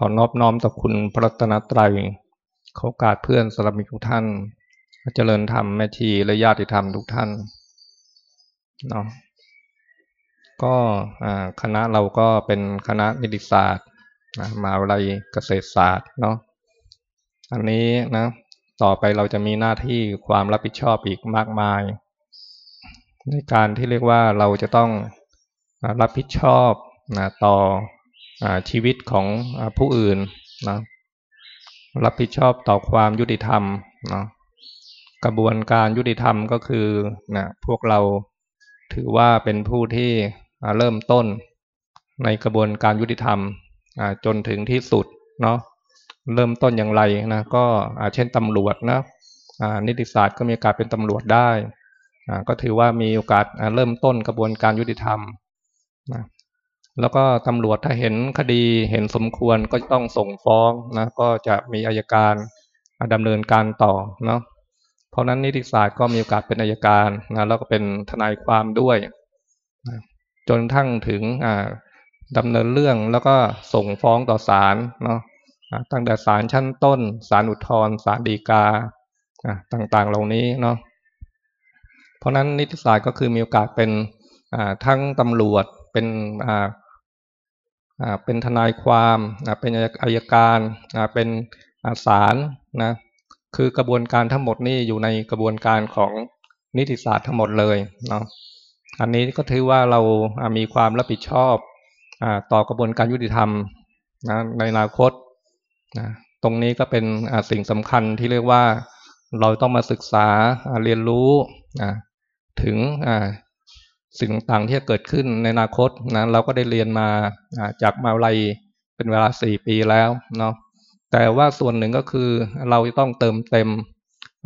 ขอนอบน้อมต่อคุณพระรัตนตรัยเขากาสเพื่อนสลัมิทุกท่าน เจริญธรรมแม่ชีและญาติธรรมทุกท่านเนาะก็คณะเราก็เป็นคณะนิติศาสตร์มาวิทยาลัยเกษตรศาสตร์เนาะอันนี้นะ ต่อไปเราจะมีหน้าที่ความรับผิดชอบอีกมากมาย ในการที่เรียกว่าเราจะต้องรับผิดชอบนะต่อ ชีวิตของผู้อื่นนะรับผิดชอบต่อความยุติธรรมนะกระบวนการยุติธรรมก็คือนะพวกเราถือว่าเป็นผู้ที่เริ่มต้นในกระบวนการยุติธรรมจนถึงที่สุดเนาะเริ่มต้นอย่างไรนะก็เช่นตำรวจนะนิติศาสตร์ก็มีโอกาสเป็นตำรวจได้ก็ถือว่ามีโอกาสเริ่มต้นกระบวนการยุติธรรมนะ แล้วก็ตำรวจถ้าเห็นคดีเห็นสมควรก็ต้องส่งฟ้องนะก็จะมีอายการดำเนินการต่อเนาะเพราะนั้นนิติศาสตร์ก็มีโอกาสเป็นอายการนะแล้วก็เป็นทนายความด้วยนะจนทั้งถึงดำเนินเรื่องแล้วก็ส่งฟ้องต่อศาลเนาะตั้งแต่ศาลชั้นต้นศาลอุทธรณ์ศาลฎีกาต่างๆเหล่านี้เนาะเพราะนั้นนิติศาสตร์ก็คือมีโอกาสเป็นทั้งตำรวจเป็น เป็นทนายความเป็นอายการเป็นศาลนะคือกระบวนการทั้งหมดนี่อยู่ในกระบวนการของนิติศาสตร์ทั้งหมดเลยเนาะอันนี้ก็ถือว่าเรามีความรับผิดชอบต่อกระบวนการยุติธรรมนะในอนาคตนะตรงนี้ก็เป็นสิ่งสำคัญที่เรียกว่าเราต้องมาศึกษาเรียนรู้นะถึง สิ่งต่างๆที่จะเกิดขึ้นในอนาคตนะเราก็ได้เรียนมาจากมาลัยเป็นเวลาสี่ปีแล้วเนาะแต่ว่าส่วนหนึ่งก็คือเราต้องเติมเต็ม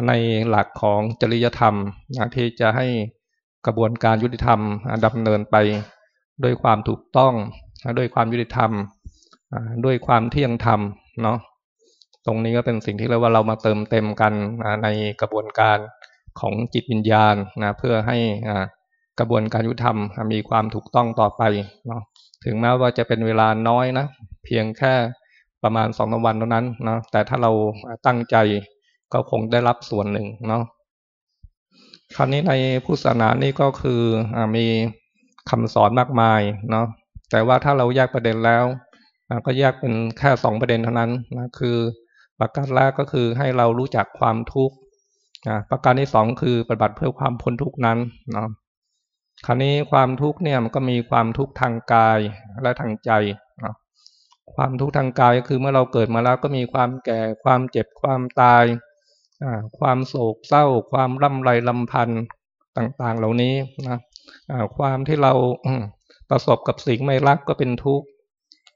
ในหลักของจริยธรรมนะที่จะให้กระบวนการยุติธรรมดำเนินไปด้วยความถูกต้องด้วยความยุติธรรมด้วยความเที่ยงธรรมเนาะตรงนี้ก็เป็นสิ่งที่เรียกว่าเรามาเติมเต็มกันในกระบวนการของจิตวิญญาณนะเพื่อให้ กระบวนการยุติธรรมมีความถูกต้องต่อไปเนาะถึงแม้ว่าจะเป็นเวลาน้อยนะ เพียงแค่ประมาณสองวันเท่านั้นเนาะแต่ถ้าเราตั้งใจก็คงได้รับส่วนหนึ่งเนาะคราวนี้ในพุทธศาสนานี่ก็คืออมีคำสอนมากมายเนาะแต่ว่าถ้าเราแยกประเด็นแล้วก็แยกเป็นแค่สองประเด็นเท่านั้นนะคือประการแรกก็คือให้เรารู้จักความทุกข์ประการที่สองคือปฏิบัติเพื่อความพ้นทุกข์นั้นเนาะ คราวนี้ความทุกข์เนี่ยมันก็มีความทุกข์ทางกายและทางใจนะความทุกข์ทางกายก็คือเมื่อเราเกิดมาแล้วก็มีความแก่ ความเจ็บ ความตาย ความโศกเศร้า ความร่ำไรลำพันธ์ต่างๆ เหล่านี้นะความที่เราประสบกับสิ่งไม่รักก็เป็นทุกข์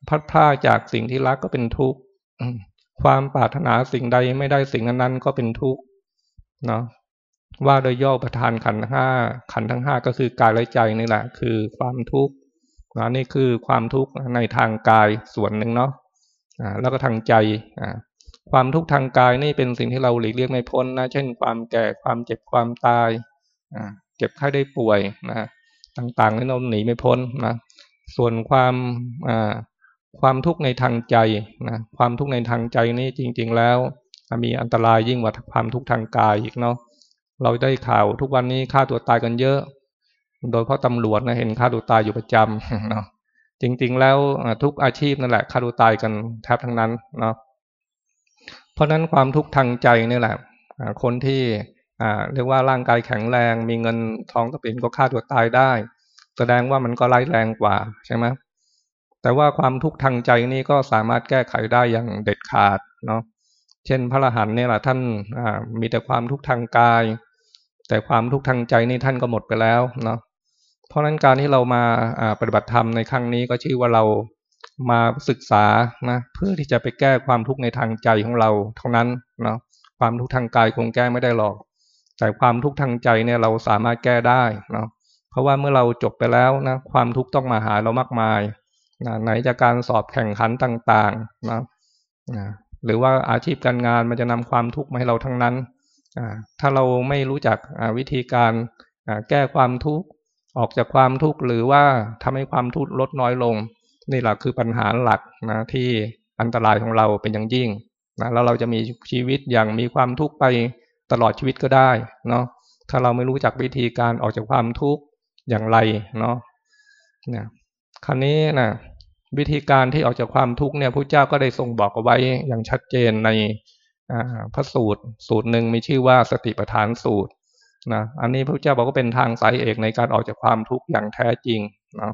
พัดพลาจากสิ่งที่รักก็เป็นทุกข์ ความปรารถนาสิ่งใดไม่ได้สิ่งนั้นก็เป็นทุกข์ เนาะ ว่าโดยย่อประธานขันห้าขันทั้งห้าก็คือกายและใจนี่แหละ คือความทุกข์นะนี่คือความทุกข์ในทางกายส่วนหนึ่งเนาะอ่าแล้วก็ทางใจอ่าความทุกข์ทางกายนี่เป็นสิ่งที่เราหลีกเลี่ยงไม่พ้นนะ เช่น ความแก่ความเจ็บความตายอ่าเจ็บไข้ได้ป่วยนะต่างๆนี่เราหนีไม่พ้นนะส่วนความอ่าความทุกข์ในทางใจนะความทุกข์ในทางใจนี่จริง ๆ แล้ว มีอันตรายยิ่งกว่าความทุกข์ทางกายอีกเนาะ เราได้ข่าวทุกวันนี้ฆ่าตัวตายกันเยอะ โดยเพราะตำรวจนะเห็นฆ่าตัวตายอยู่ประจำเนาะจริง ๆ แล้วทุกอาชีพนั่นแหละฆ่าตัวตายกันแทบทั้งนั้นเนาะเพราะนั้นความทุกข์ทางใจนี่แหละคนที่เรียกว่าร่างกายแข็งแรง มีเงินทองตะเป็นก็ฆ่าตัวตายได้ แสดงว่ามันก็ร้ายแรงกว่าใช่ไหมแต่ว่าความทุกข์ทางใจนี่ก็สามารถแก้ไขได้อย่างเด็ดขาดเนาะเช่นพระอรหันต์เนี่ยแหละท่านมีแต่ความทุกข์ทางกาย แต่ความทุกข์ทางใจนี่ท่านก็หมดไปแล้วเนาะเพราะนั้นการที่เรามาปฏิบัติธรรมในครั้งนี้ก็ชื่อว่าเรามาศึกษานะเพื่อที่จะไปแก้ความทุกข์ในทางใจของเราเท่านั้นเนาะความทุกข์ทางกายคงแก้ไม่ได้หรอก แต่ความทุกข์ทางใจเนี่ยเราสามารถแก้ได้เนาะเพราะว่าเมื่อเราจบไปแล้วนะความทุกข์ต้องมาหาเรามากมายนะไหนจากการสอบแข่งขันต่างๆนะนะหรือว่าอาชีพการงานมันจะนำความทุกข์มาให้เราทั้งนั้น ถ้าเราไม่รู้จักวิธีการแก้ความทุกข์ออกจากความทุกข์หรือว่าทำให้ความทุกข์ลดน้อยลง นี่แหละคือปัญหาหลักนะที่อันตรายของเราเป็นอย่างยิ่งนะแล้วเราจะมีชีวิตอย่างมีความทุกข์ไปตลอดชีวิตก็ได้เนาะถ้าเราไม่รู้จักวิธีการออกจากความทุกข์อย่างไรเนาะเนี่ยคราวนี้นะวิธีการที่ออกจากความทุกข์เนี่ยพระเจ้าก็ได้ทรงบอกเอาไว้อย่างชัดเจนใน พระสูตรสูตรหนึ่งมีชื่อว่าสติปัฏฐานสูตรนะอันนี้พระเจ้าบอกว่าเป็นทางสายเอกในการออกจากความทุกข์อย่างแท้จริงเนาะ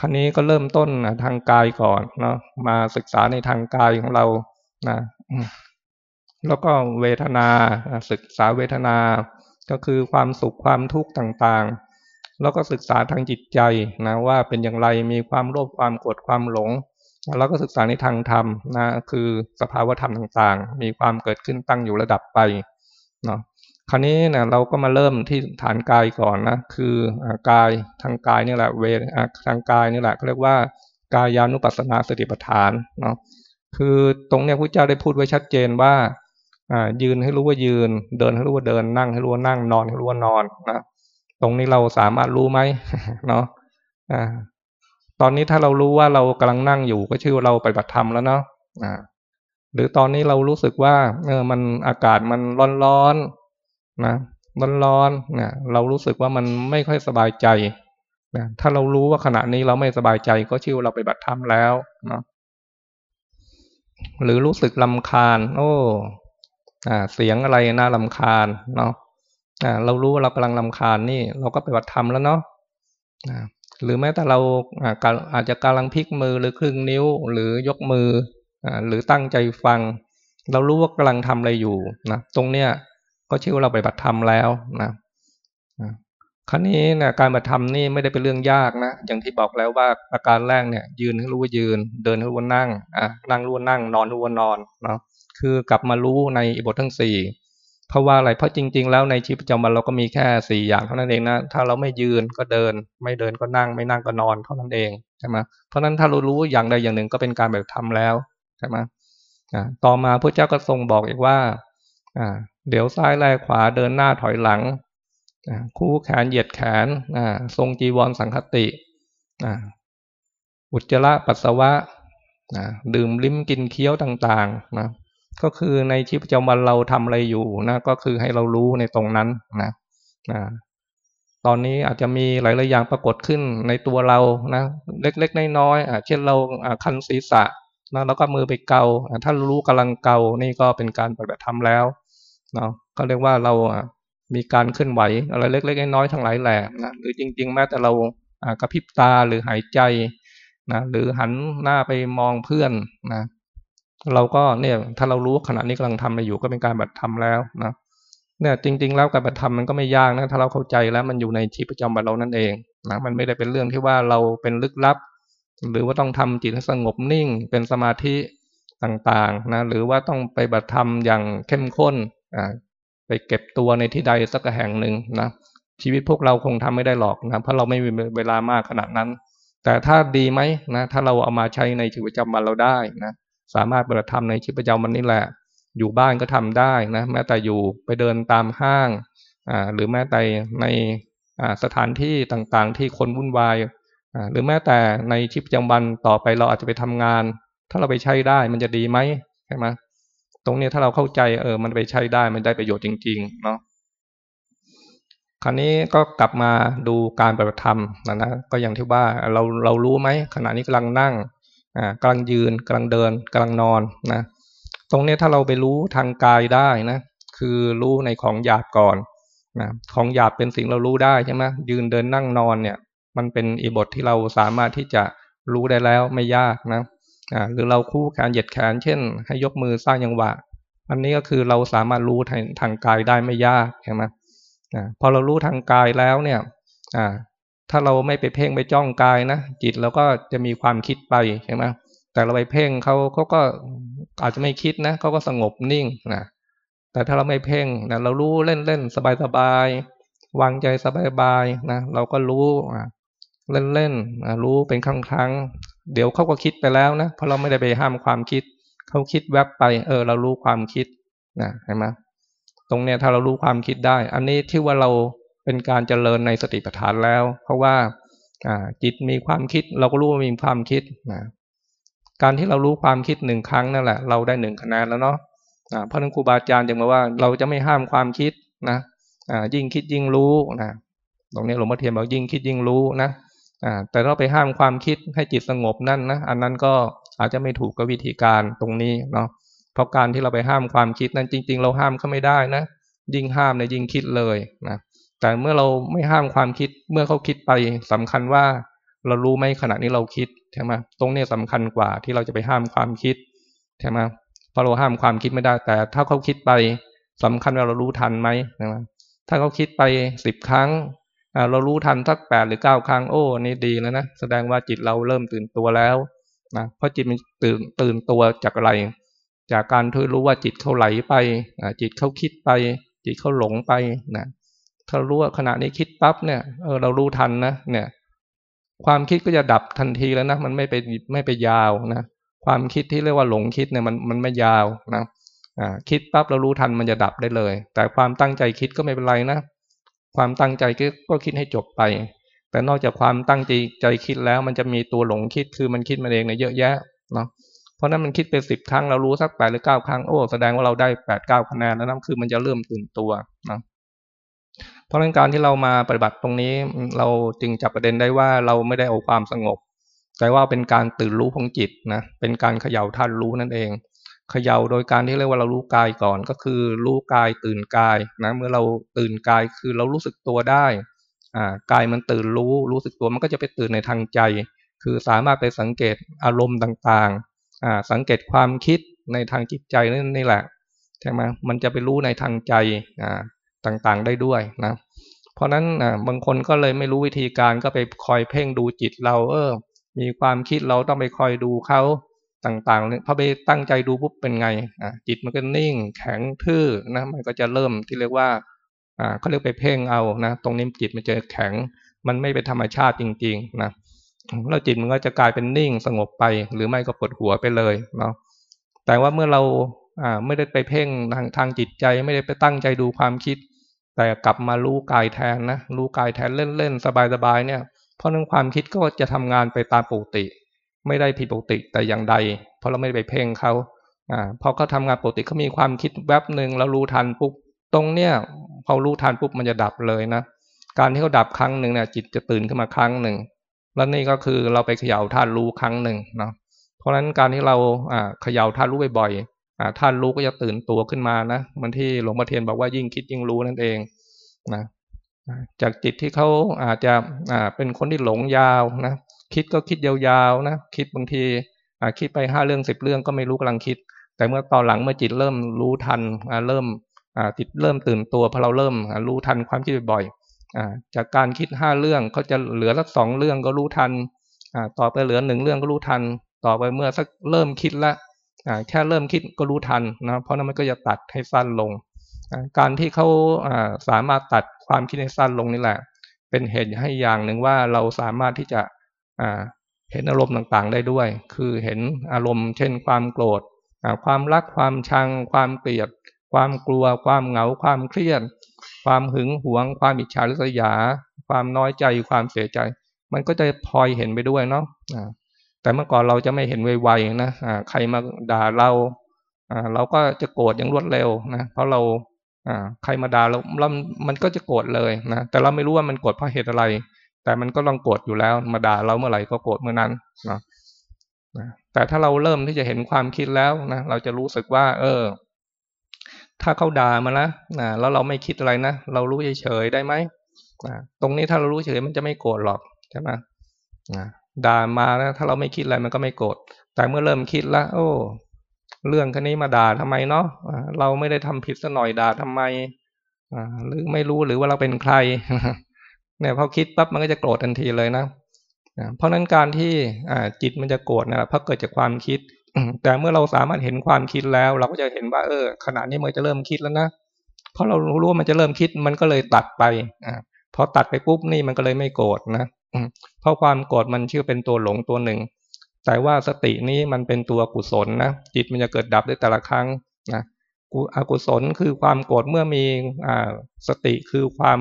ครั้นี้ก็เริ่มต้นนะทางกายก่อนเนาะมาศึกษาในทางกายของเรานะแล้วก็เวทนาศึกษาเวทนา ก็คือความสุขความทุกข์ต่างๆ แล้วก็ศึกษาทางจิตใจนะว่าเป็นอย่างไรมีความโลภความโกรธความหลง แล้วก็ศึกษาในทางธรรมนะคือสภาวธรรมต่างๆ มีความเกิดขึ้นตั้งอยู่ระดับไปเนาะคราวนี้นะเราก็มาเริ่มที่ฐานกายก่อนนะคือกายทางกายนี่แหละเวทางกายนี่แหละเขาเรียกว่ากายานุปัสสนาสติปัฏฐานเนาะคือตรงเนี้ยพระเจ้าได้พูดไว้ชัดเจนว่าอ่ายืนให้รู้ว่ายืน เดินให้รู้ว่าเดินนั่งให้รู้ว่านั่งนอนให้รู้ว่านอนนะตรงนี้เราสามารถรู้ไหมเนาะอ่า ตอนนี้ถ้าเรารู้ว่าเรากำลังนั่งอยู่ก็ชื่อเราไปบัติธรรมแล้วเนาะอ่าหรือตอนนี้เรารู้สึกว่า เออมันอากาศมันร้อนๆนะร้อนๆเนี่ยเรารู้สึกว่ามันไม่ค่อยสบายใจนะถ้าเรารู้ว่าขณะนี้เราไม่สบายใจก็ชื่อว่าเราไปบัติธรรมแล้วเนาะหรือรู้สึกลำคาญ โอ้อ่า เสียงอะไรน่าลำคาญเนาะอ่า เรารู้ว่าเรากำลังลำคาญนี่ เราก็ไปวัดธรรมแล้วเนาะ หรือแม้แต่เราอาจจะกำลังพลิกมือหรือครึ่งนิ้วหรือยกมือหรือตั้งใจฟัง เรารู้ว่ากำลังทำอะไรอยู่นะตรงเนี้ยก็ชื่อว่าเราไปบัตรธรรมแล้วนะครั้นี้นี่ยการมาทำนี่ไม่ได้เป็นเรื่องยากนะอย่างที่บอกแล้วว่าอาการแรกเนี่ย ยืนให้รู้ว่ายืน เดินให้รู้ว่านั่งอะนั่งรู้ว่านั่งนอนรู้ว่านอนเนาะคือกลับมารู้ในบททั้งสี่ เพราะว่าอะไรเพราะจริง ๆ แล้วในชีวิตประจำวันเราก็มีแค่สี่อย่างเท่านั้นเองนะถ้าเราไม่ยืนก็เดิน ไม่เดินก็นั่ง ไม่นั่งก็นอนเท่านั้นเองใช่ไหมเพราะนั้นถ้าเรารู้อย่างใดอย่างหนึ่งก็เป็นการแบบทำแล้วใช่ไหมต่อมาพระเจ้าก็ทรงบอกอีกว่าอ่าเดี๋ยวซ้ายแลขวาเดินหน้าถอยหลังคู่แขนเหยียดแขนทรงจีวรสังคติอุจจาระปัสสาวะดื่มลิ้มกินเคี้ยวต่างๆนะ ก็คือในชีวิตประจำวันเราทำอะไรอยู่นะก็คือให้เรารู้ในตรงนั้นนะนะตอนนี้อาจจะมีหลายๆอย่างปรากฏขึ้นในตัวเรานะเล็กๆน้อยๆเช่นเราคันศีรษะนะแล้วก็มือไปเกาถ้ารู้กำลังเกานี่ก็เป็นการปฏิบัติธรรมแล้วเนาะก็เรียกว่าเรามีการเคลื่อนไหวอะไรเล็กๆน้อยๆทั้งหลายแหล่นะหรือจริง ๆ แม้แต่เรากระพริบตาหรือหายใจนะหรือหันหน้าไปมองเพื่อนนะ เราก็เนี่ยถ้าเรารู้ขณะนี้กำลังทำอะไรอยู่ก็เป็นการบัตรทำแล้วนะเนี่ยจริง ๆ แล้วการบัตรทำมันก็ไม่ยากนะถ้าเราเข้าใจแล้วมันอยู่ในชีวิตประจำวันเรานั่นเองนะมันไม่ได้เป็นเรื่องที่ว่าเราเป็นลึกลับ หรือว่าต้องทำจิตให้สงบนิ่ง เป็นสมาธิต่างๆนะหรือว่าต้องไปบัตรทำอย่างเข้มข้นอ่าไปเก็บตัวในที่ใดสักแห่งหนึ่งนะชีวิตพวกเราคงทำไม่ได้หรอกนะเพราะเราไม่มีเวลามากขนาดนั้น แต่ถ้าดีไหมนะถ้าเราเอามาใช้ในชีวิตประจำวันเราได้นะ สามารถปฏิบัติธรรมในชีวิตประจำวันนี้แหละ อยู่บ้านก็ทำได้นะแม้แต่อยู่ไปเดินตามห้างอ่าหรือแม้แต่ในอ่าสถานที่ต่างๆ ที่คนวุ่นวายอ่าหรือแม้แต่ในชีวิตประจำวันต่อไปเราอาจจะไปทำงาน ถ้าเราไปใช้ได้มันจะดีไหมใช่ไหมตรงนี้ถ้าเราเข้าใจเออมันไปใช้ได้มันได้ประโยชน์จริง ๆ เนาะคราวนี้ก็กลับมาดูการปฏิบัติธรรมนะนะก็อย่างที่ว่าเราเรารู้ไหมขณะนี้กำลังนั่ง กำลังยืนกำลังเดินกำลังนอนนะตรงนี้ถ้าเราไปรู้ทางกายได้นะคือรู้ในของหยาบก่อนนะของหยาบเป็นสิ่งเรารู้ได้ใช่ไหมยืนเดินนั่งนอนเนี่ย มันเป็นอีบทที่เราสามารถที่จะรู้ได้แล้วไม่ยากนะอ่าหรือเราคู่แขนเหยียดแขนเช่น ให้ยกมือสร้างยังหวะ อันนี้ก็คือเราสามารถรู้ทางทางกายได้ไม่ยากใช่ไหมอ่าพอเรารู้ทางกายแล้วเนี่ยอ่า ถ้าเราไม่ไปเพ่งไปจ้องกายนะจิตเราก็จะมีความคิดไปใช่ไหมแต่เราไปเพ่งเขาเขาก็อาจจะไม่คิดนะเขาก็สงบนิ่งนะแต่ถ้าเราไม่เพ่งนะเรารู้เล่นเล่นสบายสบายวางใจสบายสบายนะเราก็รู้เล่นเล่นรู้เป็นครั้งครั้งเดี๋ยวเขาก็คิดไปแล้วนะเพราะเราไม่ได้ไปห้ามความคิดเขาคิดแวบไป เออ เรารู้ความคิดนะเห็นไหมตรงเนี้ยถ้าเรารู้ความคิดได้ อันนี้ที่ว่าเรา เป็นการเจริญในสติปัฏฐานแล้ว เพราะว่าจิตมีความคิดเราก็รู้ว่ามีความคิดนะการที่เรารู้ความคิดหนึ่งครั้งนั่นแหละ เราได้หนึ่งคะแนนแล้วเนาะเพราะนั้นครูบาอาจารย์จึงมาว่าเราจะไม่ห้ามความคิดนะยิ่งคิดยิ่งรู้นะตรงนี้หลวงพ่อเทียนบอกยิ่งคิดยิ่งรู้นะแต่เราไปห้ามความคิดให้จิตสงบนั่นนะอันนั้นก็อาจจะไม่ถูกกับวิธีการตรงนี้เนาะเพราะการที่เราไปห้ามความคิดนั้นจริง ๆ เราห้ามเขาไม่ได้นะ ยิ่งห้ามเนี่ยยิ่งคิดเลยนะ แต่เมื่อเราไม่ห้ามความคิดเมื่อเขาคิดไปสำคัญว่าเรารู้ไหมขณะนี้เราคิดใช่ไหมตรงนี้สำคัญกว่าที่เราจะไปห้ามความคิดใช่ไหมเพราะเราห้ามความคิดไม่ได้ แต่ถ้าเขาคิดไปสำคัญว่าเรารู้ทันไหมนะถ้าเขาคิดไปสิบครั้งเรารู้ทันสักแปดหรือเก้าครั้งโอ้นี่ดีแล้วนะแสดงว่าจิตเราเริ่มตื่นตัวแล้วนะเพราะจิตมันตื่นตื่นตัวจากอะไร จากการที่รู้ว่าจิตเขาไหลไปจิตเขาคิดไป จิตเขาหลงไปนะ ถ้ารู้ว่าขณะนี้คิดปั๊บเนี่ยเออเรารู้ทันนะเนี่ย ความคิดก็จะดับทันทีแล้วนะมันไม่ไปไม่ไปยาวนะความคิดที่เรียกว่าหลงคิดเนี่ยมันมันไม่ยาวนะอ่าคิดปั๊บเรารู้ทันมันจะดับได้เลย แต่ความตั้งใจคิดก็ไม่เป็นไรนะความตั้งใจก็คิดให้จบไป แต่นอกจากความตั้งใจใจคิดแล้วมันจะมีตัวหลงคิดคือมันคิดมาเองเนี่ยเยอะแยะเนาะเพราะนั้นมันคิดเป็นสิบครั้งเรารู้สักแปดหรือเก้าครั้งโอ้แสดงว่าเราได้แปดเก้าคะแนนแล้วนั่นคือมันจะเริ่มตื่นตัวนะ เพราะนั้นการที่เรามาปฏิบัติตรงนี้เราจึงจับประเด็นได้ว่าเราไม่ได้เอาความสงบ แต่ว่าเป็นการตื่นรู้ของจิตนะเป็นการเขย่าท่านรู้นั่นเองเขย่าโดยการที่เรียกว่าเรารู้กายก่อนก็คือรู้กายตื่นกายนะเมื่อเราตื่นกายคือเรารู้สึกตัวได้อ่ากายมันตื่นรู้รู้สึกตัวมันก็จะไปตื่นในทางใจ คือสามารถไปสังเกตอารมณ์ต่างๆอ่าสังเกตความคิดในทางจิตใจนั่นนี่แหละใช่ไหมมันจะไปรู้ในทางใจอ่า ต่างๆได้ด้วยนะเพราะนั้นอ่าบางคนก็เลยไม่รู้วิธีการก็ไปคอยเพ่งดูจิตเราเออ มีความคิดเราต้องไปคอยดูเขาต่างๆเนี่ยพอไปตั้งใจดูปุ๊บเป็นไงอะจิตมันก็นิ่ง แข็งทื่อนะมันก็จะเริ่มที่เรียกว่าอ่าเขาเรียกไปเพ่งเอานะตรงนี้จิตมันจะแข็ง มันไม่เป็นธรรมชาติจริง ๆ นะแล้วจิตมันก็จะกลายเป็นนิ่งสงบไป หรือไม่ก็ปวดหัวไปเลยเนาะแต่ว่าเมื่อเราอ่า ไม่ได้ไปเพ่งทางทางจิตใจ ไม่ได้ไปตั้งใจดูความคิด แต่กลับมารู้กายแทนนะรู้กายแทนเล่นๆสบายๆเนี่ย เพราะนั้นความคิดก็จะทำงานไปตามปกติ ไม่ได้ผิดปกติแต่อย่างใด เพราะเราไม่ได้ไปเพ่งเขาอ่าพอเขาทางานปกติเขามีความคิดแวบหนึ่งแล้วรู้ทันปุ๊บตรงเนี้ยพอรู้ทันปุ๊บมันจะดับเลยนะการที่เขาดับครั้งหนึ่งเนี่ยจิตจะตื่นขึ้นมาครั้งหนึ่งแล้วนี่ก็คือเราไปเขย่าท่านรู้ครั้งหนึ่งเนาะเพราะฉะนั้นการที่เราอ่าเขย่าท่านรู้บ่อยๆ ท่านรู้ก็จะตื่นตัวขึ้นมานะมันที่หลวงพ่อเทียนบอกว่ายิ่งคิดยิ่งรู้นั่นเองนะจากจิตที่เขาอาจจะอ่าเป็นคนที่หลงยาวนะคิดก็คิดยาวๆนะคิดบางทีคิดไปห้าเรื่องสิบเรื่องก็ไม่รู้กำลังคิด แต่เมื่อตอนหลังเมื่อจิตเริ่มรู้ทันเริ่มจิตเริ่มตื่นตัวพอเราเริ่มรู้ทันความคิดบ่อยๆจากการคิดห้าเรื่องเขาจะเหลือสักสองเรื่องก็รู้ทันต่อไปเหลือหนึ่งเรื่องก็รู้ทัน ต่อไปเมื่อสักเริ่มคิดละ แค่เริ่มคิดก็รู้ทันนะเพราะนั้นมันก็จะตัดให้สั้นลง การที่เขาสามารถตัดความคิดให้สั้นลงนี่แหละ เป็นเหตุให้อย่างหนึ่งว่าเราสามารถที่จะเห็นอารมณ์ต่างๆได้ด้วย คือเห็นอารมณ์ เช่น ความโกรธความรักความชัง ความเกลียด ความกลัว ความเหงา ความเครียด ความหึงหวง ความอิจฉาริษยา ความน้อยใจ ความเสียใจ มันก็จะพลอยเห็นไปด้วยเนาะ แต่เมื่อก่อนเราจะไม่เห็นไวๆนะใครมาด่าเราเราก็จะโกรธอย่างรวดเร็วนะเพราะเราใครมาด่าเราเรามันก็จะโกรธเลยนะแต่เราไม่รู้ว่ามันโกรธเพราะเหตุอะไร แต่มันก็ต้องโกรธอยู่แล้ว มาด่าเราเมื่อไหร่ก็โกรธเมื่อนั้นนะแต่ถ้าเราเริ่มที่จะเห็นความคิดแล้วนะเราจะรู้สึกว่า เออ ถ้าเขาด่ามานะนะแล้วเราไม่คิดอะไรนะเรารู้เฉยๆได้ไหมนะตรงนี้ถ้าเรารู้เฉยมันจะไม่โกรธหรอกใช่ไหมนะ ด่ามานะถ้าเราไม่คิดอะไรมันก็ไม่โกรธแต่เมื่อเริ่มคิดแล้วโอ้เรื่องคันนี้มาด่าทำไมเนาะเราไม่ได้ทำผิดสัหน่อยด่าทำไมหรือไม่รู้หรือว่าเราเป็นใครเนี่ยพอคิดปั๊บมันก็จะโกรธทันทีเลยนะเพราะนั้นการที่จิตมันจะโกรธนะเพราะเกิดจากความคิด แต่เมื่อเราสามารถเห็นความคิดแล้ว เราก็จะเห็นว่าเออขณะนี้มันจะเริ่มคิดแล้วนะเพราะเรารู้ว่ามันจะเริ่มคิดมันก็เลยตัดไปอพอตัดไปปุ๊บนี่มันก็เลยไม่โกรธนะ เพราะความโกรธมันชื่อเป็นตัวหลงตัวหนึ่ง แต่ว่าสตินี้มันเป็นตัวกุศลนะจิตมันจะเกิดดับได้แต่ละครั้งนะอกุศลคือความโกรธเมื่อมีสติคือความ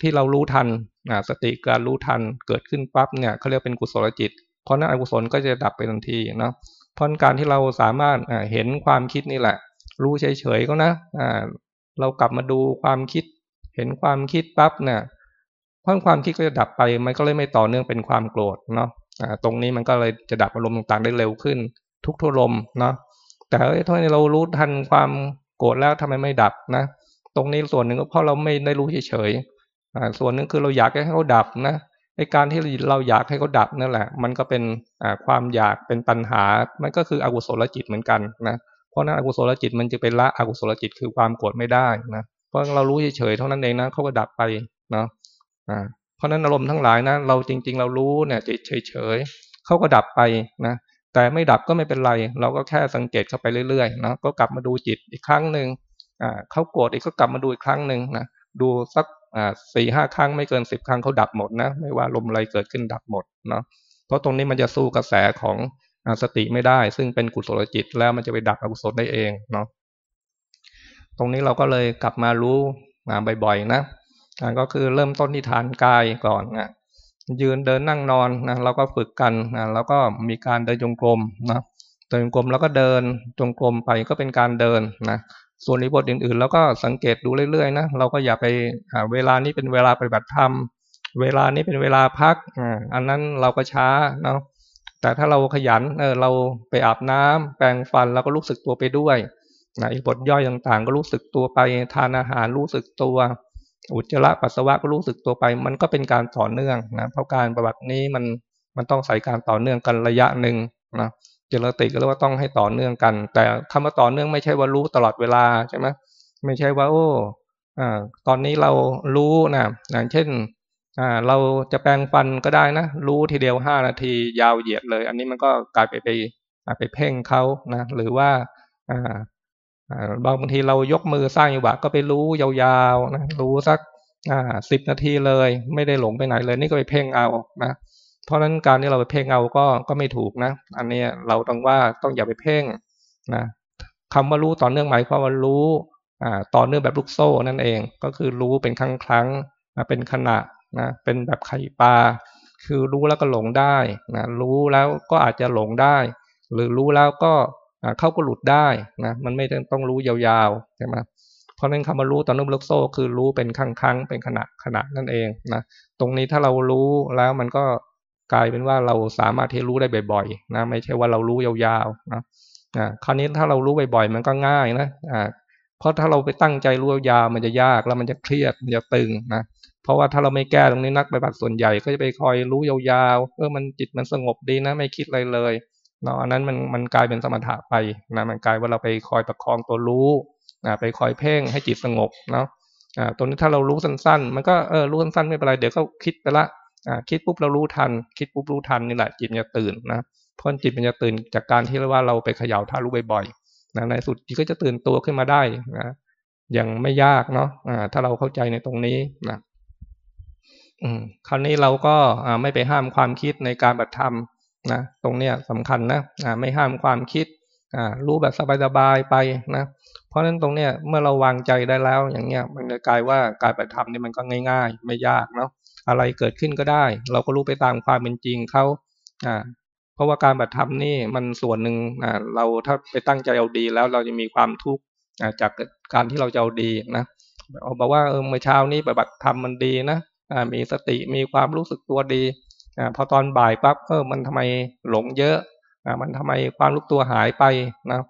ที่เรารู้ทันสติการรู้ทันเกิดขึ้นปั๊บเนี่ยเขาเรียกเป็นกุศลจิต เพราะนั้นอกุศลก็จะดับไปทันทีเนาะเพราะการที่เราสามารถเห็นความคิดนี่แหละ รู้เฉยๆก็นะเรากลับมาดูความคิด เห็นความคิดปั๊บเนี่ย เพราะความคิดก็จะดับไป มันก็เลยไม่ต่อเนื่องเป็นความโกรธเนาะตรงนี้มันก็เลยจะดับอารมณ์ต่างๆได้เร็วขึ้น ทุกทุลมเนาะแต่ถ้าเรารู้ทันความโกรธแล้วทำไมไม่ดับนะ ตรงนี้ส่วนหนึ่งก็เพราะเราไม่ได้รู้เฉยๆส่วนหนึ่งคือเราอยากให้เขาดับนะในการที่เราอยากให้เขาดับนั่นแหละ มันก็เป็นความอยากเป็นปัญหา มันก็คืออกุศลจิตเหมือนกันนะเพราะนั้นอกุศลจิตมันจะเป็นละอกุศลจิตคือความโกรธไม่ได้นะเพราะเรารู้เฉยๆเท่านั้นเองนะเขาก็ดับไปเนาะ เพราะนั้นอารมณ์ทั้งหลายนะ เราจริง ๆ เรารู้เนี่ยจิตเฉยๆเขาก็ดับไปนะแต่ไม่ดับก็ไม่เป็นไร เราก็แค่สังเกตเข้าไปเรื่อยๆนะก็กลับมาดูจิตอีกครั้งหนึ่งอ่าเขาโกรธอีกก็กลับมาดูอีกครั้งหนึ่งนะดูสักอ่าสี่ห้าครั้งไม่เกินสิบครั้งเขาดับหมดนะไม่ว่าลมอะไรเกิดขึ้นดับหมดเนาะเพราะตรงนี้มันจะสู้กระแสของสติไม่ได้ ซึ่งเป็นกุศลจิตแล้วมันจะไปดับอกุศลได้เองเนาะตรงนี้เราก็เลยกลับมารู้มาบ่อยๆนะ ก็คือเริ่มต้นที่ฐานกายก่อนนะยืนเดินนั่งนอนนะเราก็ฝึกกันนะแล้วก็มีการเดินจงกรมนะเดินจงกรมแล้วก็เดินจงกรมไปก็เป็นการเดินนะส่วนในบทอื่นๆเราก็สังเกตดูเรื่อยๆนะเราก็อย่าไปเวลานี้เป็นเวลาปฏิบัติธรรมเวลานี้เป็นเวลาพักอันนั้นเราก็ช้าเนาะแต่ถ้าเราขยันเออเราไปอาบน้ำแปรงฟันเราก็รู้สึกตัวไปด้วยนะอีกบทย่อยต่างๆ ก็รู้สึกตัวไปทานอาหารรู้สึกตัว อุจจาระปัสสาวะก็รู้สึกตัวไป มันก็เป็นการต่อเนื่องนะเพราะการปฏิบัตินี้มันมันต้องใส่การต่อเนื่องกันระยะหนึ่งนะเจริญติก็เรียกว่าต้องให้ต่อเนื่องกัน แต่คำว่าต่อเนื่องไม่ใช่ว่ารู้ตลอดเวลาใช่ไหมไม่ใช่ว่าโอ้อ่าตอนนี้เรารู้นะอย่างเช่นอ่าเราจะแปลงฟันก็ได้นะรู้ทีเดียวห้านาทียาวเหยียดเลย อันนี้มันก็กลายไปไปไปเพ่งเขานะหรือว่า อ่าบางทีเรายกมือสร้างอยู่บะก็ไปรู้ยาวๆนะรู้สักอ่าสิบนาทีเลย ไม่ได้หลงไปไหนเลย นี่ก็ไปเพ่งเอานะเพราะนั้นการที่เราไปเพ่งเอาก็ก็ไม่ถูกนะ อันนี้เราต้องว่าต้องอย่าไปเพ่งนะคำว่ารู้ต่อเนื่องหมายความว่ารู้อ่าต่อเนื่องแบบลูกโซ่นั่นเอง ก็คือรู้เป็นครั้งครั้งนะเป็นขณะนะเป็นแบบไข่ปลาคือรู้แล้วก็หลงได้นะรู้แล้วก็อาจจะหลงได้ หรือรู้แล้วก็ เขาก็หลุดได้นะมันไม่ต้องรู้ยาวๆใช่ไหมเพราะนั้นคำว่ารู้ตอนนุ่มลึกโซ่คือรู้เป็นครั้งครั้งเป็นขณะขณะนั่นเองนะตรงนี้ถ้าเรารู้แล้วมันก็กลายเป็นว่าเราสามารถที่รู้ได้บ่อยๆนะไม่ใช่ว่าเรารู้ยาวๆนะอ่าคราวนี้ถ้าเรารู้บ่อยๆ มันก็ง่ายนะอ่าเพราะถ้าเราไปตั้งใจรู้ยาวมันจะยากแล้วมันจะเครียดมันจะตึงนะเพราะว่าถ้าเราไม่แก้ตรงนี้นักปฏิบัติส่วนใหญ่ก็จะไปคอยรู้ยาวๆเออมันจิตมันสงบดีนะ ไม่คิดอะไรเลย เนาะอันนั้นมันมันกลายเป็นสมถะไปนะมันกลายว่าเราไปคอยประคองตัวรู้นะไปคอยเพ่งให้จิตสงบเนาะอ่าตรงนี้ถ้าเรารู้สั้น ๆ มันก็เออรู้สั้นๆไม่เป็นไรเดี๋ยวก็คิดไปละอ่าคิดปุ๊บเรารู้ทัน คิดปุ๊บรู้ทันนี่แหละจิตมันจะตื่นนะเพราะจิตมันจะตื่นจากการที่เรียกว่าเราไปเขย่าท่ารู้บ่อยๆนะในสุดจิตก็จะตื่นตัวขึ้นมาได้นะอย่างไม่ยากเนาะอ่าถ้าเราเข้าใจในตรงนี้นะอืมคราวนี้เราก็อ่าไม่ไปห้ามความคิดในการบัตธรรม นะตรงเนี้ยสำคัญนะอ่าไม่ห้ามความคิดอ่ารู้แบบสบายๆไปนะเพราะฉะนั้นตรงเนี้ยเมื่อเราวางใจได้แล้วอย่างเงี้ยมันจะกลายว่าการปฏิธรรมนี่มันก็ง่าย ๆ ไม่ยากเนาะอะไรเกิดขึ้นก็ได้ เราก็รู้ไปตามความเป็นจริงเขาอ่าเพราะว่าการปฏิธรรมนี่มันส่วนหนึ่งอ่าเราถ้าไปตั้งใจเอาดีแล้วเราจะมีความทุกข์อ่าจากการที่เราจะเอาดีนะเอาบอกว่าเออเมื่อเช้านี้ปฏิบัติธรรมมันดีนะอ่ามีสติมีความรู้สึกตัวดี อ่าพอตอนบ่ายปั๊บเออมันทำไมหลงเยอะอ่ามันทำไมความรู้ตัวหายไปนะ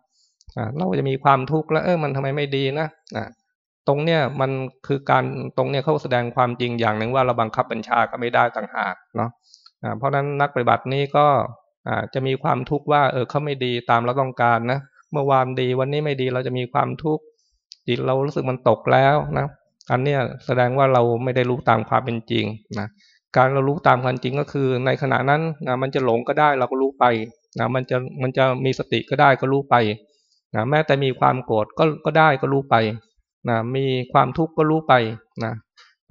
อ่าเราจะมีความทุกข์แล้วเออมันทำไมไม่ดีนะอ่าตรงเนี้ยมันคือการตรงเนี้ยเขาแสดงความจริงอย่างหนึ่งว่าเราบังคับบัญชาก็ไม่ได้ต่างหากเนาะอ่าเพราะฉะนั้นนักปฏิบัตินี้ก็อ่าจะมีความทุกข์ว่าเออเขาไม่ดีตามเราต้องการนะเมื่อวานดีวันนี้ไม่ดีเราจะมีความทุกข์จิตเรารู้สึกมันตกแล้วนะอันเนี้ยแสดงว่าเราไม่ได้รู้ตามความเป็นจริงนะ การเรารู้ตามความจริงก็คือ ในขณะนั้นนะมันจะหลงก็ได้เราก็รู้ไปนะมันจะมันจะมีสติก็ได้ก็รู้ไปนะแม้แต่มีความโกรธก็ก็ได้ก็รู้ไปนะมีความทุกข์ก็รู้ไปนะ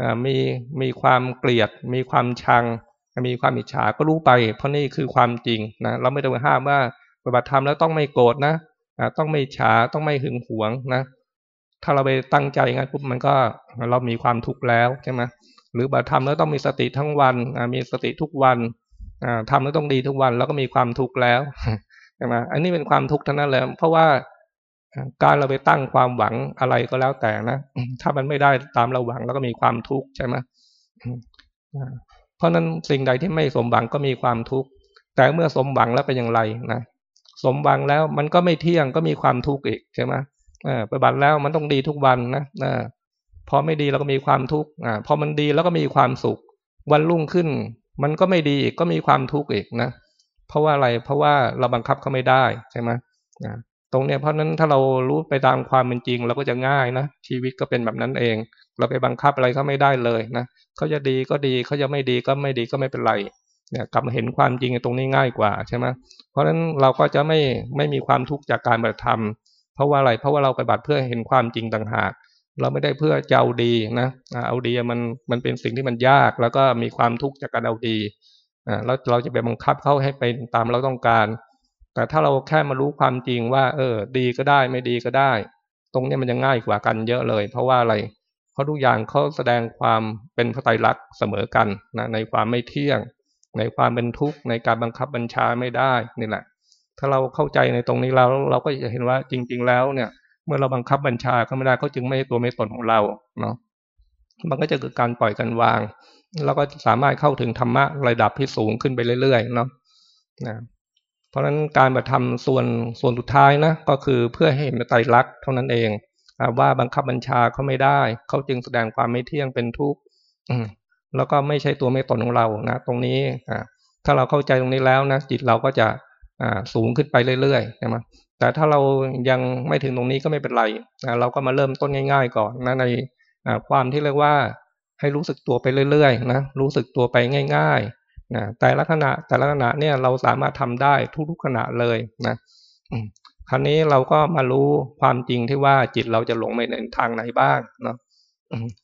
นะมีมีความเกลียด มีความชัง มีความอิจฉาก็รู้ไป เพราะนี่คือความจริงนะเราไม่ต้องไปห้ามว่าปฏิบัติธรรมแล้วต้องไม่โกรธนะต้องไม่ฉาต้องไม่หึงหวงนะ ถ้าเราไปตั้งใจงั้นปุ๊บมันก็เรามีความทุกข์แล้วใช่ไหม หรือบัตรธรรมแล้วต้องมีสติทั้งวันมีสติทุกวันทำแล้วต้องดีทุกวัน แล้วก็มีความทุกข์แล้วใช่ไหมอันนี้เป็นความทุกข์ทั้งนั้นเลยเพราะว่าการเราไปตั้งความหวังอะไรก็แล้วแต่นะถ้ามันไม่ได้ตามเราหวังแล้วก็มีความทุกข์ใช่ไหมเพราะนั้นสิ่งใดที่ไม่สมหวังก็มีความทุกข์แต่เมื่อสมหวังแล้วเป็นอย่างไรนะสมหวังแล้วมันก็ไม่เที่ยงก็มีความทุกข์อีกใช่ไหมปฏิบัติแล้วมันต้องดีทุกวันนะ พอไม่ดีเราก็มีความทุกข์อ่าพอมันดีแล้วก็มีความสุข วันรุ่งขึ้น มันก็ไม่ดีอีกก็มีความทุกข์อีกนะเพราะว่าอะไรเพราะว่าเราบังคับเขาไม่ได้ใช่ไหมอ่าตรงเนี้ยเพราะนั้นถ้าเรารู้ไปตามความเป็นจริง เราก็จะง่ายนะชีวิตก็เป็นแบบนั้นเอง เราไปบังคับอะไรเขาไม่ได้เลยนะเขาจะดีก็ดีเขาจะไม่ดีก็ไม่ดีก็ไม่เป็นไรเนี่ยกลับมาเห็นความจริงตรงนี้ง่ายกว่าใช่ไหมเพราะฉะนั้นเราก็จะไม่ไม่มีความทุกข์จากการปฏิธรรม เพราะว่าอะไรเพราะว่าเราไปบัติเพื่อเห็นความจริงต่างหาก เราไม่ได้เพื่อจะเอาดีนะเอาดีมันมันเป็นสิ่งที่มันยาก แล้วก็มีความทุกข์จากการเอาดีอ่าแล้วเราจะไปบังคับเขาให้เป็นตามเราต้องการ แต่ถ้าเราแค่มารู้ความจริงว่า เออ ดีก็ได้ไม่ดีก็ได้ ตรงนี้มันจะง่ายกว่ากันเยอะเลย เพราะว่าอะไร เพราะทุกอย่างเขาแสดงความเป็นพระไตรลักษณ์เสมอกันนะในความไม่เที่ยง ในความเป็นทุกข์ในการบังคับบัญชาไม่ได้นี่แหละ ถ้าเราเข้าใจในตรงนี้แล้วเราก็จะเห็นว่าจริง ๆ แล้วเนี่ย เมื่อเราบังคับบัญชาก็ไม่ได้เขาจึงไม่ตัวไม่ตนของเราเนาะมันก็จะเกิดการปล่อยกันวางเราก็สามารถเข้าถึงธรรมะระดับที่สูงขึ้นไปเรื่อยๆเนาะนะเพราะฉะนั้นการบัตรำส่วนส่วนสุดท้ายนะก็คือเพื่อให้เห็นไตรลักษณ์เท่านั้นเองว่าบังคับบัญชาเขาไม่ได้เขาจึงแสดงความไม่เที่ยงเป็นทุกข์แล้วก็ไม่ใช่ตัวไม่ตนของเรานะตรงนี้ถ้าเราเข้าใจตรงนี้แล้วนะจิตเราก็จะสูงขึ้นไปเรื่อยๆใช่ไหม แต่ถ้าเรายังไม่ถึงตรงนี้ก็ไม่เป็นไรเราก็มาเริ่มต้นง่าย ๆ ก่อนนะในความที่เรียกว่าให้รู้สึกตัวไปเรื่อยๆนะรู้สึกตัวไปง่ายๆนะแต่ละขณะแต่ละขณะเนี่ยเราสามารถทำได้ทุกๆขณะเลยนะครั้นี้เราก็มารู้ความจริงที่ว่าจิตเราจะหลงไปในทางไหนบ้างเนาะ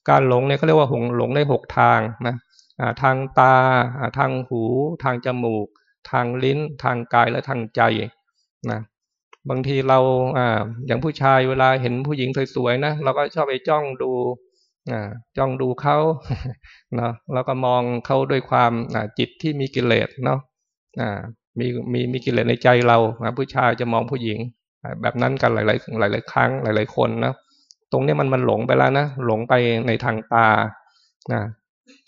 การหลงเนี่ยเขาเรียกว่าหงหลงได้หกทางนะทางตาทางหู ทางจมูก ทางลิ้น ทางกายและทางใจนะ บางทีเราอ่าอย่างผู้ชายเวลาเห็นผู้หญิงสวยๆนะเราก็ชอบไปจ้องดูอ่าจ้องดูเขาเนาะแล้วก็มองเขาด้วยความจิตที่มีกิเลสเนาะอ่ามีมีมีกิเลสในใจเราผู้ชายจะมองผู้หญิง แบบนั้นกันหลาย ๆ หลาย ๆ ครั้งหลาย ๆ คนนะตรงนี้มันมันหลงไปแล้วนะหลงไปในทางตานะ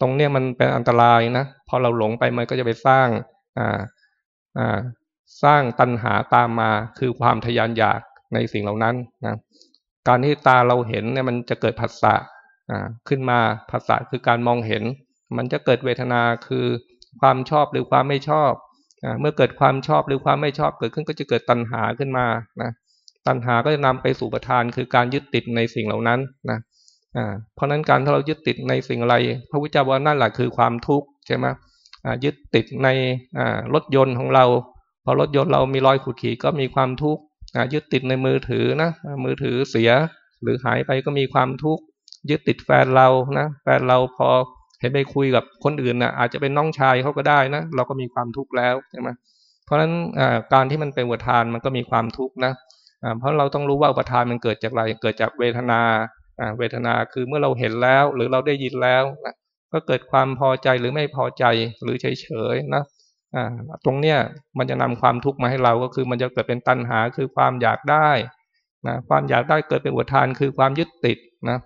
ตรงเนี้ยมันเป็นอันตรายนะพอเราหลงไปมันก็จะไปสร้างอ่าอ่า สร้างตัณหาตามมาคือความทยานอยากในสิ่งเหล่านั้นนะการที่ตาเราเห็นเนี่ยมันจะเกิดผัสสะอ่าขึ้นมาผัสสะคือการมองเห็น มันจะเกิดเวทนาคือความชอบหรือความไม่ชอบอเมื่อเกิดความชอบหรือความไม่ชอบเกิดขึ้นก็จะเกิดตัณหาขึ้นมานะตัณหาก็จะนำไปสู่ประทานคือการยึดติดในสิ่งเหล่านั้นนะเพราะนั้นการถ้าเรายึดติดในสิ่งอะไร พระพุทธเจ้าว่านั่นแหละคือความทุกข์ใช่ไหมยึดติดในรถยนต์ของเรา พอรถยนต์เรามีรอยขูดขีดก็มีความทุกข์ยึดติดในมือถือนะมือถือเสียหรือหายไปก็มีความทุกข์ยึดติดแฟนเรานะแฟนเราพอเห็นไปคุยกับคนอื่นนะอาจจะเป็นน้องชายเขาก็ได้นะเราก็มีความทุกข์แล้วใช่ไหมเพราะฉะนั้นการที่มันเป็นวัฏานมันก็มีความทุกข์นะเพราะเราต้องรู้ว่าอุปทานมันเกิดจากอะไรเกิดจากเวทนาเวทนาคือเมื่อเราเห็นแล้วหรือเราได้ยินแล้วนะก็เกิดความพอใจหรือไม่พอใจหรือเฉยๆนะ ตรงเนี้ยมันจะนำความทุกข์มาให้เราก็คือมันจะเกิดเป็นตัณหาคือความอยากได้นะความอยากได้เกิดเป็นอุทานคือความยึดติดนะ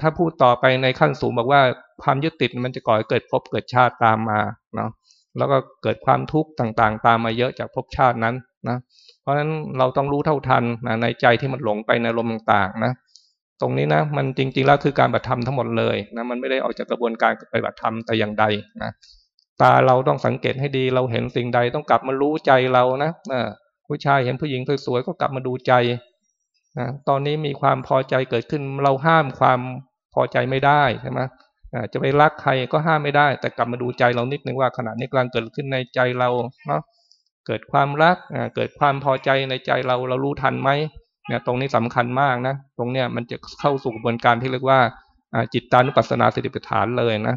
ถ้าพูดต่อไปในขั้นสูงบอกว่าความยึดติดมันจะก่อให้เกิดภพเกิดชาติตามมาเนาะแล้วก็เกิดความทุกข์ต่างๆ ตามมาเยอะจากภพชาตินั้นนะเพราะฉะนั้นเราต้องรู้เท่าทันนะในใจที่มันหลงไปในลมต่างๆนะตรงนี้นะมันจริงๆแล้วคือการบัตรธรรมทั้งหมดเลยนะมันไม่ได้ออกจากกระบวนการปฏิบัติธรรมแต่อย่างใดนะ ตาเราต้องสังเกตให้ดี เราเห็นสิ่งใดต้องกลับมารู้ใจเรานะผู้ชายเห็นผู้หญิงสวยๆก็กลับมาดูใจนะตอนนี้มีความพอใจเกิดขึ้นเราห้ามความพอใจไม่ได้ใช่ไหมจะไปรักใครก็ห้ามไม่ได้ แต่กลับมาดูใจเรานิดนึงว่าขณะนี้กำลังเกิดขึ้นในใจเราเนาะเกิดความรักเกิดความพอใจในใจเราเรารู้ทันไหมเนี่ยตรงนี้สำคัญมากนะ ตรงเนี้ยมันจะเข้าสู่กระบวนการที่เรียกว่าจิตตานุปัสสนาสติปัฏฐานเลยนะ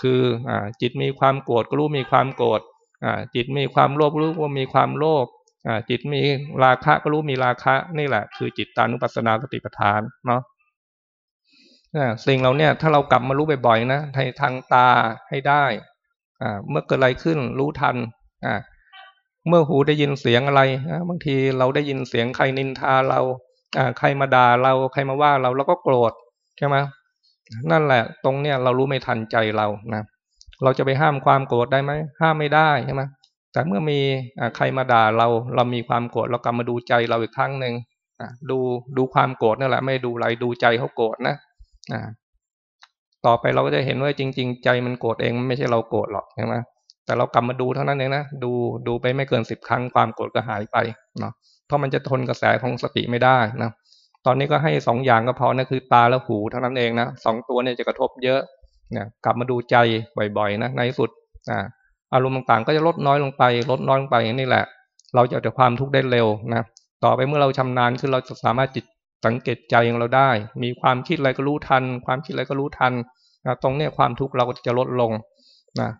คืออ่าจิตมีความโกรธก็รู้มีความโกรธอ่าจิตมีความโลภรู้ว่ามีความโลภอ่าจิตมีราคะก็รู้มีราคะนี่แหละ คือจิตตานุปัสสนาสติปัฏฐานเนาะสิ่งเราเนี่ยถ้าเรากลับมารู้บ่อยๆนะในทางตาให้ได้อ่าเมื่อเกิดอะไรขึ้นรู้ทันอ่าเมื่อหูได้ยินเสียงอะไรบางทีเราได้ยินเสียงใครนินทาเราอ่าใครมาด่าเราใครมาว่าเราเราก็โกรธใช่ไหม นั่นแหละ ตรงเนี้ยเรารู้ไม่ทันใจเรานะเราจะไปห้ามความโกรธได้ไหมห้ามไม่ได้ใช่ไหมแต่เมื่อมีใครมาด่าเรา เรามีความโกรธเรากลับมาดูใจเราอีกครั้งหนึ่งดูดูความโกรธนั่นแหละไม่ดูอะไรดูใจเขาโกรธนะต่อไปเราก็จะเห็นว่าจริง ๆ ใจมันโกรธเองไม่ใช่เราโกรธหรอกใช่ไหมแต่เรากลับมาดูเท่านั้นเองนะดูดูไปไม่เกินสิบครั้งความโกรธก็หายไปเนาะเพราะมันจะทนกระแสของสติไม่ได้นะ ตอนนี้ก็ให้สองอย่างก็พอนะคือตาและหูเท่านั้นเองนะสองตัวเนี่ยจะกระทบเยอะเนี่ยกลับมาดูใจบ่อยๆนะในสุดอ่าอารมณ์ต่างๆ ก็จะลดน้อยลงไป ลดน้อยลงไปนี่แหละ เราจะจากความทุกข์ได้เร็วนะต่อไปเมื่อเราชำนาญขึ้นเราจะสามารถจิตสังเกตใจของเราได้ มีความคิดอะไรก็รู้ทัน ความคิดอะไรก็รู้ทันนะตรงนี้ความทุกข์เราก็จะลดลงนะ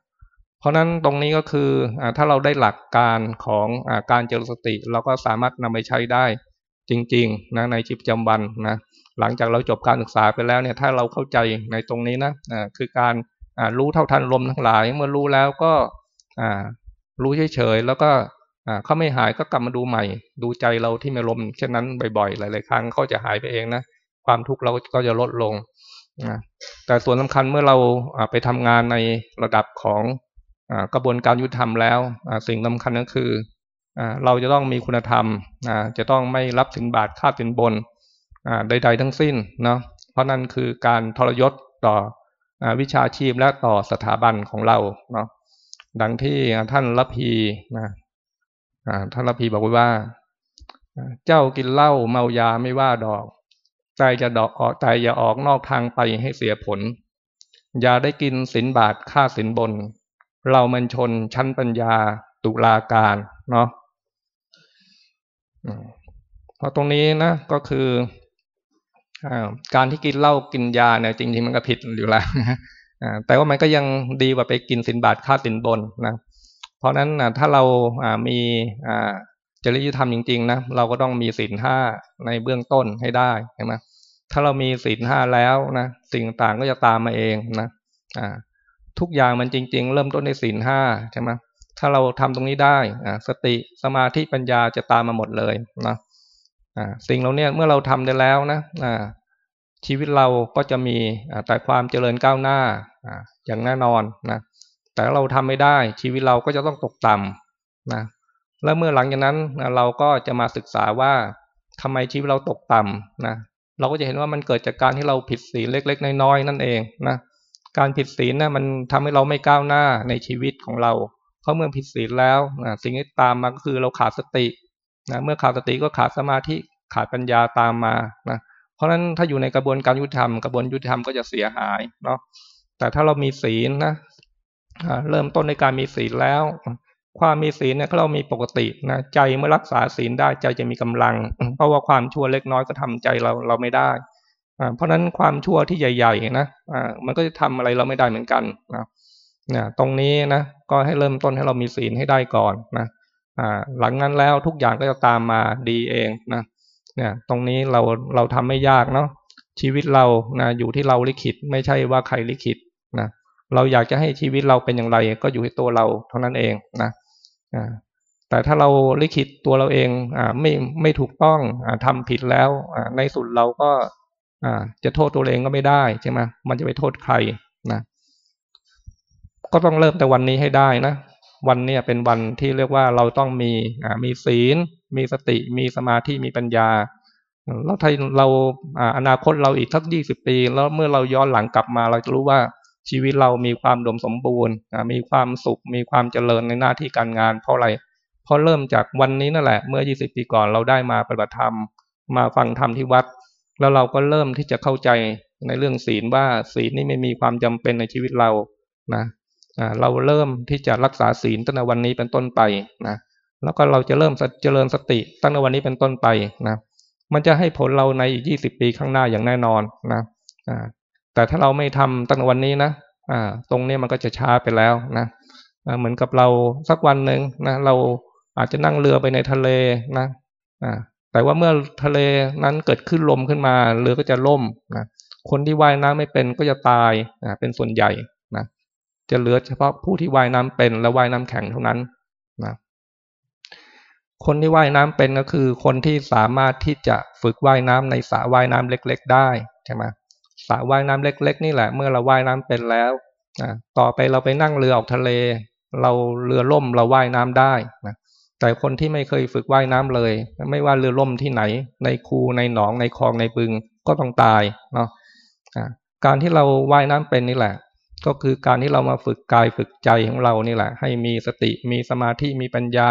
เพราะนั้นตรงนี้ก็คืออถ้าเราได้หลักการของอการเจริญสติ เราก็สามารถนำไปใช้ได้ จริงๆนะในชีวิตประจำวันนะหลังจากเราจบการศึกษาไปแล้วเนี่ยถ้าเราเข้าใจในตรงนี้นะะคือการรู้เท่าทันลมทั้งหลาย เมื่อรู้แล้วก็รู้เฉยๆแล้วก็เขาไม่หายก็กลับมาดูใหม่ ดูใจเราที่ไม่ลมเช่นนั้นบ่อยๆ หลายๆครั้งเขาจะหายไปเองนะความทุกข์เราก็จะลดลงนะแต่ส่วนสำคัญเมื่อเราไปทำงานในระดับของกระบวนการยุติธรรมแล้วสิ่งสาคัญก็คือ เราจะต้องมีคุณธรรมจะต้องไม่รับสินบาทค่าสินบนใด ๆ ทั้งสิ้นเนาะเพราะนั่นคือการทรยศต่อวิชาชีพและต่อสถาบันของเราเนาะดังที่ท่านละพีนะท่านละพีบอกไว้ว่า เจ้ากินเหล้าเมายาไม่ว่าดอก ใจจะดอกออกใจอย่าออกนอกทางไปให้เสียผล อย่าได้กินสินบาทค่าสินบน เรามันชนชั้นปัญญาตุลาการเนาะ เพราะตรงนี้นะก็คือการที่กินเหล้ากินยาเนี่ยจริงๆมันก็ผิดอยู่แล้วแต่ว่ามันก็ยังดีกว่าไปกินสินบาทค่าสินบนนะเพราะนั้นถ้าเรามีจริยธรรมจริงๆนะเราก็ต้องมีศีลห้าในเบื้องต้นให้ได้ใช่ไหมถ้าเรามีศีลห้าแล้วนะสิ่งต่างก็จะตามมาเองนะทุกอย่างมันจริง ๆ เริ่มต้นในศีลห้าใช่ไหม ถ้าเราทำตรงนี้ได้สติสมาธิปัญญาจะตามมาหมดเลยนะสิ่งเราเนี่ยเมื่อเราทำได้แล้วนะชีวิตเราก็จะมีแต่ความเจริญก้าวหน้าอย่างแน่นอนนะแต่เราทำไม่ได้ ชีวิตเราก็จะต้องตกต่ำนะแล้วเมื่อหลังจากนั้นเราก็จะมาศึกษาว่าทำไมชีวิตเราตกต่ำนะเราก็จะเห็นว่ามันเกิดจากการที่เราผิดศีลเล็ก ๆ น้อยๆนั่นเองนะการผิดศีลนะมันทำให้เราไม่ก้าวหน้าในชีวิตของเรา ราะเมื่อผิดศีลแล้วนะสิ่งที่ตามมาก็คือเราขาดสตินะเมื่อขาดสติก็ขาดสมาธิขาดปัญญาตามมานะเพราะฉะนั้นถ้าอยู่ในกระบวนการยุติธรรมกระบวนยุติธรรมก็จะเสียหายเนาะแต่ถ้าเรามีศีลนะเริ่มต้นในการมีศีลแล้ว ความมีศีลเนี่ยเรามีปกตินะใจเมื่อรักษาศีลได้ใจจะมีกำลัง เพราะว่าความชั่วเล็กน้อยก็ทำใจเราเราไม่ได้เพราะฉะนั้นความชั่วที่ใหญ่ๆนะมันก็จะทำอะไรเราไม่ได้เหมือนกันนะ นะตรงนี้นะก็ให้เริ่มต้นให้เรามีศีลให้ได้ก่อนนะหลังนั้นแล้วทุกอย่างก็จะตามมาดีเองนะเนี่ยตรงนี้เราเราทำไม่ยากเนาะชีวิตเรานะอยู่ที่เราลิขิตไม่ใช่ว่าใครลิขิตนะเราอยากจะให้ชีวิตเราเป็นอย่างไร ก็อยู่ที่ตัวเราเท่านั้นเองนะแต่ถ้าเราลิขิตตัวเราเองอ่าไม่ไม่ถูกต้องอ่าทำผิดแล้วอ่าในสุดเราก็อ่าจะโทษตัวเองก็ไม่ได้ใช่ไหมมันจะไปโทษใครนะ ก็ต้องเริ่มแต่วันนี้ให้ได้นะ วันเนี้ยเป็นวันที่เรียกว่าเราต้องมีอ่ามีศีล มีสติ มีสมาธิ มีปัญญา แล้วถ้าเราอ่าอนาคตเราอีกสักยี่สิบปี แล้วเมื่อเราย้อนหลังกลับมา เราจะรู้ว่าชีวิตเรามีความดมสมบูรณ์ มีความสุข มีความเจริญในหน้าที่การงาน เพราะอะไร เพราะเริ่มจากวันนี้นั่นแหละ เมื่อยี่สิบปีก่อนเราได้มาปฏิบัติธรรม มาฟังธรรมที่วัด แล้วเราก็เริ่มที่จะเข้าใจในเรื่องศีลว่าศีลนี่ไม่มีความจำเป็นในชีวิตเรา นะ เราเริ่มที่จะรักษาศีลตั้งแต่วันนี้เป็นต้นไปนะแล้วก็เราจะเริ่มเจริญสติตั้งแต่วันนี้เป็นต้นไปนะมันจะให้ผลเราในอีกยี่สิบปีข้างหน้าอย่างแน่นอนนะแต่ถ้าเราไม่ทำตั้งแต่วันนี้นะตรงนี้มันก็จะช้าไปแล้วนะเหมือนกับเราสักวันหนึ่งนะเราอาจจะนั่งเรือไปในทะเลนะแต่ว่าเมื่อทะเลนั้นเกิดขึ้นลมขึ้นมาเรือก็จะล่มนะคนที่ว่ายน้ำไม่เป็นก็จะตายเป็นส่วนใหญ่ จะเหลือเฉพาะผู้ที่ว่ายน้ำเป็นและว่ายน้ำแข็งเท่านั้นนะคนที่ว่ายน้ำเป็นก็คือ คนที่สามารถที่จะฝึกว่ายน้ำในสระว่ายน้ำเล็ก ๆ ได้ใช่ไหมสระว่ายน้ำเล็ก ๆ นี่แหละเมื่อเราว่ายน้ำเป็นแล้วนะต่อไปเราไปนั่งเรือออกทะเล เราเรือล่มเราว่ายน้ำได้นะแต่คนที่ไม่เคยฝึกว่ายน้ำเลย ไม่ว่าเรือล่มที่ไหน ในคูในหนองในคลองในบึงก็ต้องตายเนาะการที่เราว่ายน้ำเป็นนี่แหละ ก็คือการที่เรามาฝึกกายฝึกใจของเรานี่แหละ ให้มีสติมีสมาธิมีปัญญา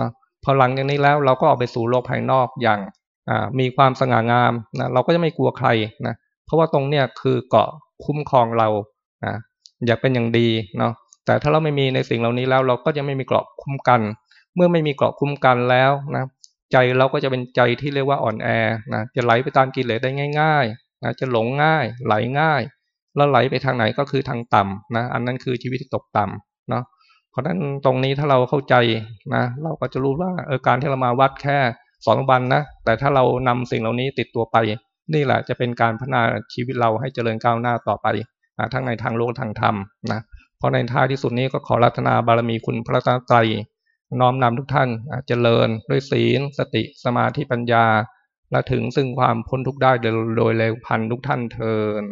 นะพอหลังจากนี้แล้วเราก็ออกไปสู่โลกภายนอกอย่างมีความสง่างามนะเราก็จะไม่กลัวใครนะเพราะว่าตรงเนี้ยคือเกาะคุ้มครองเรานะอยากเป็นอย่างดีเนาะแต่ถ้าเราไม่มีในสิ่งเหล่านี้แล้ว เราก็จะไม่มีเกราะคุ้มกัน เมื่อไม่มีเกราะคุ้มกันแล้วนะใจเราก็จะเป็นใจที่เรียกว่าอ่อนแอนะจะไหลไปตามกิเลสได้ง่ายๆนะจะหลงง่ายไหลง่าย แล้วไหลไปทางไหนก็คือทางต่ำนะอันนั้นคือชีวิตที่ตกต่ำเนาะเพราะฉะนั้นตรงนี้ถ้าเราเข้าใจนะเราก็จะรู้ว่าเออการที่เรามาวัดแค่สองวันนะแต่ถ้าเรานำสิ่งเหล่านี้ติดตัวไป นี่แหละจะเป็นการพัฒนาชีวิตเราให้เจริญก้าวหน้าต่อไปทั้งในทางโลกทางธรรมนะเพราะในท้ายที่สุดนี้ก็ขอรัตนาบารมีคุณพระตาไตรน้อมนำทุกท่านเจริญด้วยศีล สติสมาธิปัญญาและถึงซึ่งความพ้นทุกข์ได้โดยเร็วพันทุกท่านเทิน